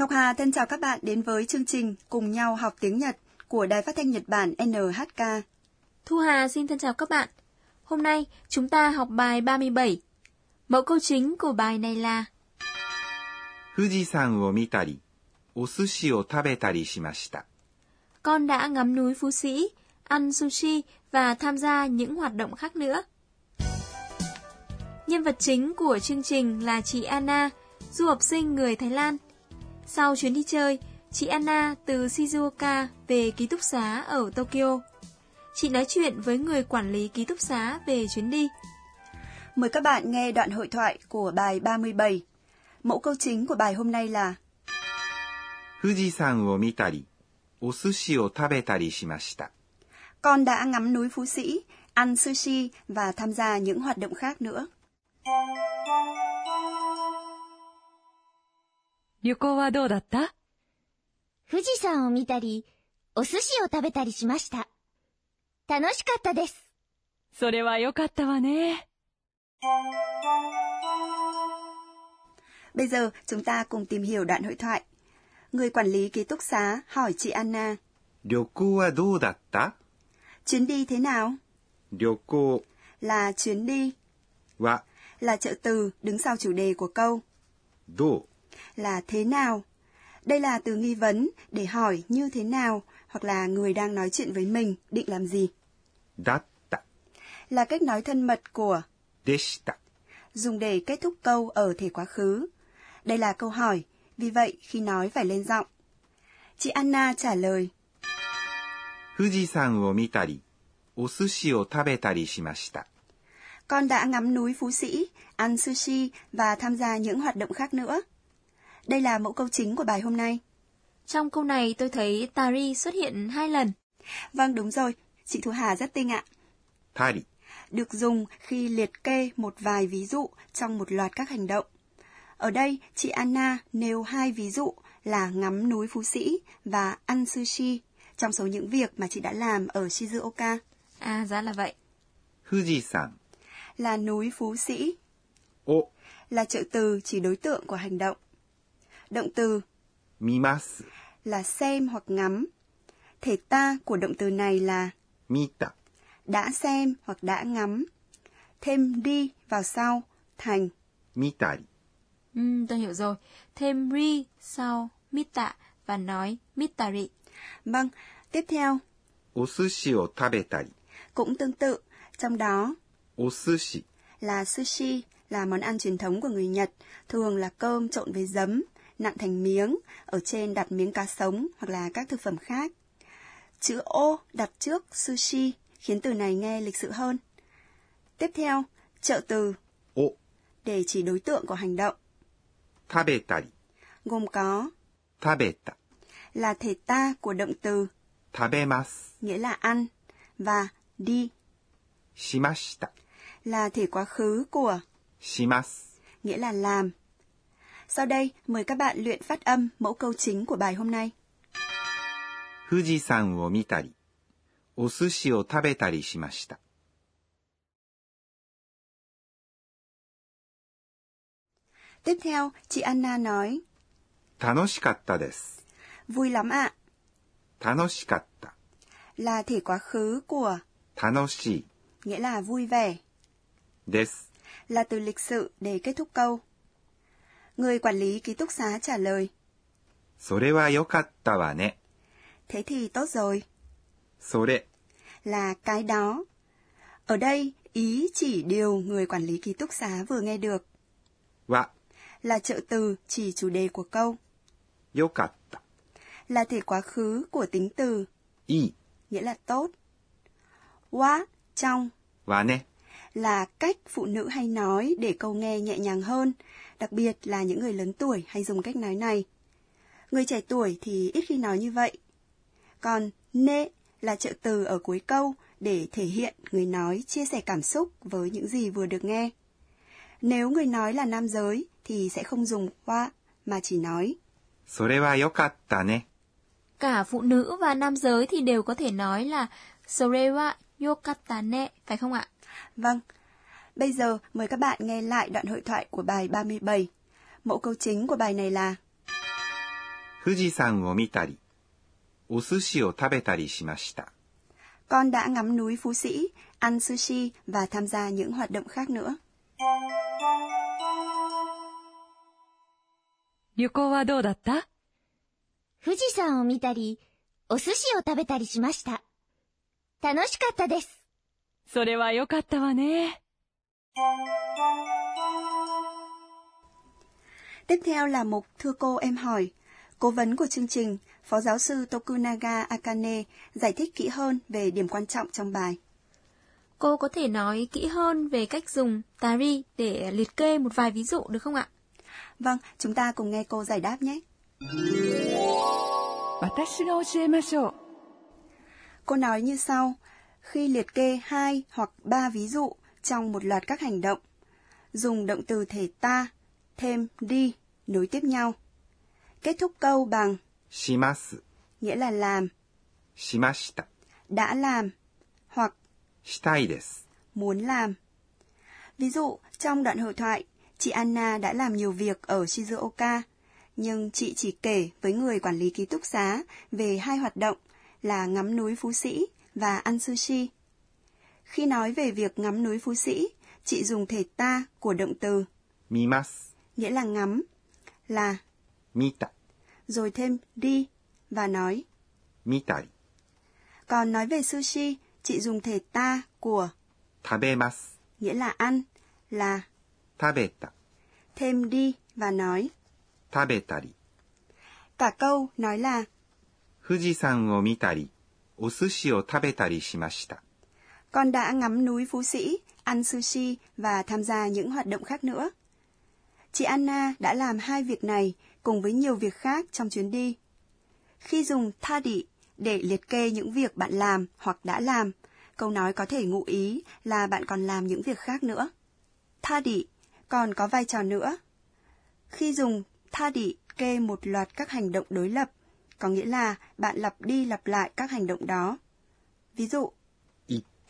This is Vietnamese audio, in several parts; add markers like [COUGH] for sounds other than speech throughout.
Ngọc Hà thân chào các bạn đến với chương trình Cùng nhau học tiếng Nhật của Đài Phát thanh Nhật Bản NHK. Thu Hà xin thân chào các bạn. Hôm nay chúng ta học bài 37. Mẫu câu chính của bài này là 富士山を見たり、お寿司を食べたりしました。 Con đã ngắm núi Phú Sĩ, ăn sushi và tham gia những hoạt động khác nữa. Nhân vật chính của chương trình là chị Anna, du học sinh người Thái Lan. Sau chuyến đi chơi, chị Anna từ Shizuoka về ký túc xá ở Tokyo. Chị nói chuyện với người quản lý ký túc xá về chuyến đi. Mời các bạn nghe đoạn hội thoại của bài 37. Mẫu câu chính của bài hôm nay là 富士山を見たり、お寿司を食べたりしました。 Con đã ngắm núi Phú Sĩ, ăn sushi và tham gia những hoạt động khác nữa. 旅行はどうだった富士山を見たり、お寿司を食べたりしました。楽しかったです。それは良かったわね。 Bây giờ chúng ta cùng tìm hiểu đoạn hội thoại. Người quản lý ký túc xá hỏi chị Anna, 旅行はどうだった chuyến đi thế nào? 旅行 Là chuyến đi, は là trợ từ đứng sau chủ đề của câu, どう là thế nào? Đây là từ nghi vấn để hỏi như thế nào hoặc là người đang nói chuyện với mình định làm gì. Datta là cách nói thân mật của deshita dùng để kết thúc câu ở thể quá khứ. Đây là câu hỏi, vì vậy khi nói phải lên giọng. Chị Anna trả lời. Fujisan wo. Con đã ngắm núi Phú Sĩ, ăn sushi và tham gia những hoạt động khác nữa. Đây là mẫu câu chính của bài hôm nay. Trong câu này tôi thấy tari xuất hiện hai lần. Vâng, đúng rồi. Chị Thu Hà rất tinh ạ. Tari được dùng khi liệt kê một vài ví dụ trong một loạt các hành động. Ở đây, chị Anna nêu hai ví dụ là ngắm núi Phú Sĩ và ăn sushi trong số những việc mà chị đã làm ở Shizuoka. À, ra là vậy. Fujisan là núi Phú Sĩ. Ô là trợ từ chỉ đối tượng của hành động. Động từ 見ます。 là xem hoặc ngắm. Thể ta của động từ này là 見た、 đã xem hoặc đã ngắm. Thêm đi vào sau thành 見たり、 Ừm, tôi hiểu rồi. Thêm ri sau mita và nói mitari. Vâng, tiếp theo お寿司を食べたり、 cũng tương tự, trong đó お寿司 là sushi là món ăn truyền thống của người Nhật, thường là cơm trộn với giấm, nặn thành miếng, ở trên đặt miếng cá sống hoặc là các thực phẩm khác. Chữ ô đặt trước sushi khiến từ này nghe lịch sự hơn. Tiếp theo, trợ từ. Ô để chỉ đối tượng của hành động. Tabetari. Gồm có tabeta là thể ta của động từ. Tabemasu nghĩa là ăn và đi. Shimashita. Là thể quá khứ của. Shimasu nghĩa là làm. Sau đây, mời các bạn luyện phát âm mẫu câu chính của bài hôm nay. 富士山を見たり、お寿司を食べたりしました。 Tiếp theo, chị Anna nói, 楽しかったです。 vui lắm ạ, 楽しかった。 là thể quá khứ của, 楽しい nghĩa là vui vẻ, です。 là từ lịch sự để kết thúc câu. Người quản lý ký túc xá trả lời, それは良かったわね。 thế thì tốt rồi, それ là cái đó. Ở đây, ý chỉ điều người quản lý ký túc xá vừa nghe được, は là trợ từ chỉ chủ đề của câu, 良かった。 là thể quá khứ của tính từ, いい nghĩa là tốt. Wa, trong, わね。 là cách phụ nữ hay nói để câu nghe nhẹ nhàng hơn, đặc biệt là những người lớn tuổi hay dùng cách nói này. Người trẻ tuổi thì ít khi nói như vậy. Còn nê là trợ từ ở cuối câu để thể hiện người nói chia sẻ cảm xúc với những gì vừa được nghe. Nếu người nói là nam giới thì sẽ không dùng wa mà chỉ nói それは良かったね。 Cả phụ nữ và nam giới thì đều có thể nói là Sorewa yokatane, phải không ạ? Vâng. Bây giờ mời các bạn nghe lại đoạn hội thoại của bài 37. Mẫu câu chính của bài này là 富士山を見たり、お寿司を食べたりしました。 Con đã ngắm núi Phú Sĩ, ăn sushi và tham gia những hoạt động khác nữa. 旅行はどうだった富士山を見たり、お寿司を食べたりしました。楽しかったです。それはよかったわね。 Tiếp theo là mục Thưa cô em hỏi. Cố vấn của chương trình, Phó giáo sư Tokunaga Akane giải thích kỹ hơn về điểm quan trọng trong bài. Cô có thể nói kỹ hơn về cách dùng tari để liệt kê một vài ví dụ được không ạ? Vâng, chúng ta cùng nghe cô giải đáp nhé. Cô nói như sau, khi liệt kê hai hoặc ba ví dụ, trong một loạt các hành động. Dùng động từ thể ta, thêm đi, nối tiếp nhau. Kết thúc câu bằng shimasu, nghĩa là làm. Shimashita, đã làm, hoặc shitai muốn làm. Ví dụ, trong đoạn hội thoại, chị Anna đã làm nhiều việc ở Shizuoka, nhưng chị chỉ kể với người quản lý ký túc xá về hai hoạt động là ngắm núi Phú Sĩ và ăn sushi. Khi nói về việc ngắm núi Phú Sĩ, chị dùng thể ta của động từ mimas nghĩa là ngắm là mita rồi thêm đi và nói mitai. Còn nói về sushi, chị dùng thể ta của tabemasu nghĩa là ăn là tabeta. Thêm đi và nói tabetari. Cả câu nói là Fujisan wo mitari, o sushi o tabetari shimashita con đã ngắm núi Phú Sĩ, ăn sushi và tham gia những hoạt động khác nữa. Chị Anna đã làm hai việc này cùng với nhiều việc khác trong chuyến đi. Khi dùng thadi để liệt kê những việc bạn làm hoặc đã làm, câu nói có thể ngụ ý là bạn còn làm những việc khác nữa. Thadi còn có vai trò nữa. Khi dùng thadi kê một loạt các hành động đối lập, có nghĩa là bạn lặp đi lặp lại các hành động đó. Ví dụ,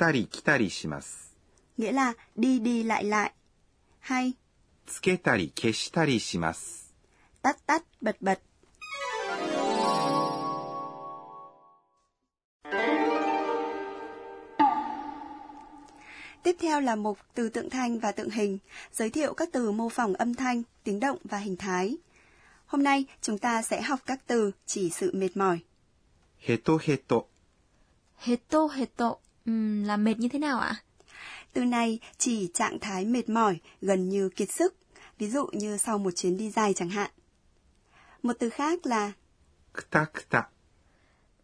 たり来たりします。 nghĩa là đi đi lại lại, hay つけたり消したりします。 tắt tắt bật bật. Tiếp theo là mục từ tượng thanh và tượng hình, giới thiệu các từ mô phỏng âm thanh, tiếng động và hình thái. Hôm nay chúng ta sẽ học các từ chỉ sự mệt mỏi. ヘトヘト、 Heto heto Uhm, là mệt như thế nào ạ? Từ này chỉ trạng thái mệt mỏi, gần như kiệt sức, ví dụ như sau một chuyến đi dài chẳng hạn. Một từ khác là kta kta.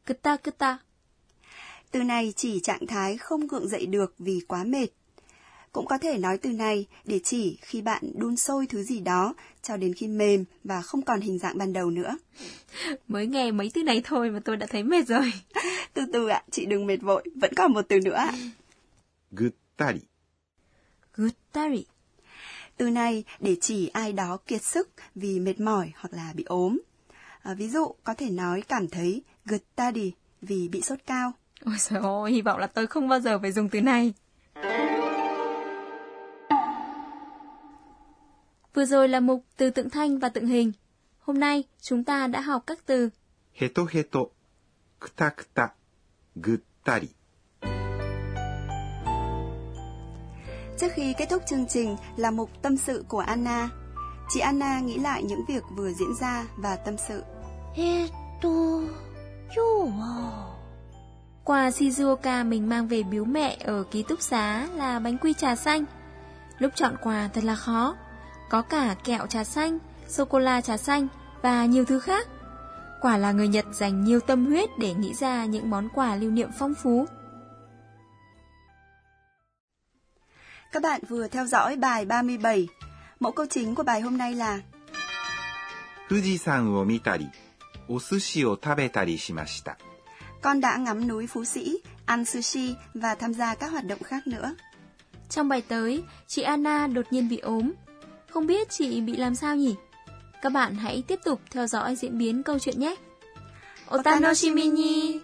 Kta kta. Từ này chỉ trạng thái không gượng dậy được vì quá mệt, cũng có thể nói từ này để chỉ khi bạn đun sôi thứ gì đó cho đến khi mềm và không còn hình dạng ban đầu nữa. Mới nghe mấy từ này thôi mà tôi đã thấy mệt rồi. [LAUGHS] từ từ ạ, chị đừng mệt vội, vẫn còn một từ nữa ạ. Guttari. Từ này để chỉ ai đó kiệt sức vì mệt mỏi hoặc là bị ốm. À, ví dụ có thể nói cảm thấy guttari vì bị sốt cao. Ôi trời ơi, hy vọng là tôi không bao giờ phải dùng từ này. Vừa rồi là mục từ tượng thanh và tượng hình. Hôm nay chúng ta đã học các từ heto heto, kuta kuta, guttari. Trước khi kết thúc chương trình là mục tâm sự của Anna. Chị Anna nghĩ lại những việc vừa diễn ra và tâm sự. Heto, yo. Quà Shizuoka mình mang về biếu mẹ ở ký túc xá là bánh quy trà xanh. Lúc chọn quà thật là khó, Có cả kẹo trà xanh, sô-cô-la trà xanh và nhiều thứ khác. Quả là người Nhật dành nhiều tâm huyết để nghĩ ra những món quà lưu niệm phong phú. Các bạn vừa theo dõi bài 37. Mẫu câu chính của bài hôm nay là 富士山を見たり、お寿司を食べたりしました。 Con đã ngắm núi Phú Sĩ, ăn sushi và tham gia các hoạt động khác nữa. Trong bài tới, chị Anna đột nhiên bị ốm. không biết chị bị làm sao nhỉ? Các bạn hãy tiếp tục theo dõi diễn biến câu chuyện nhé. Otanoshimi ni!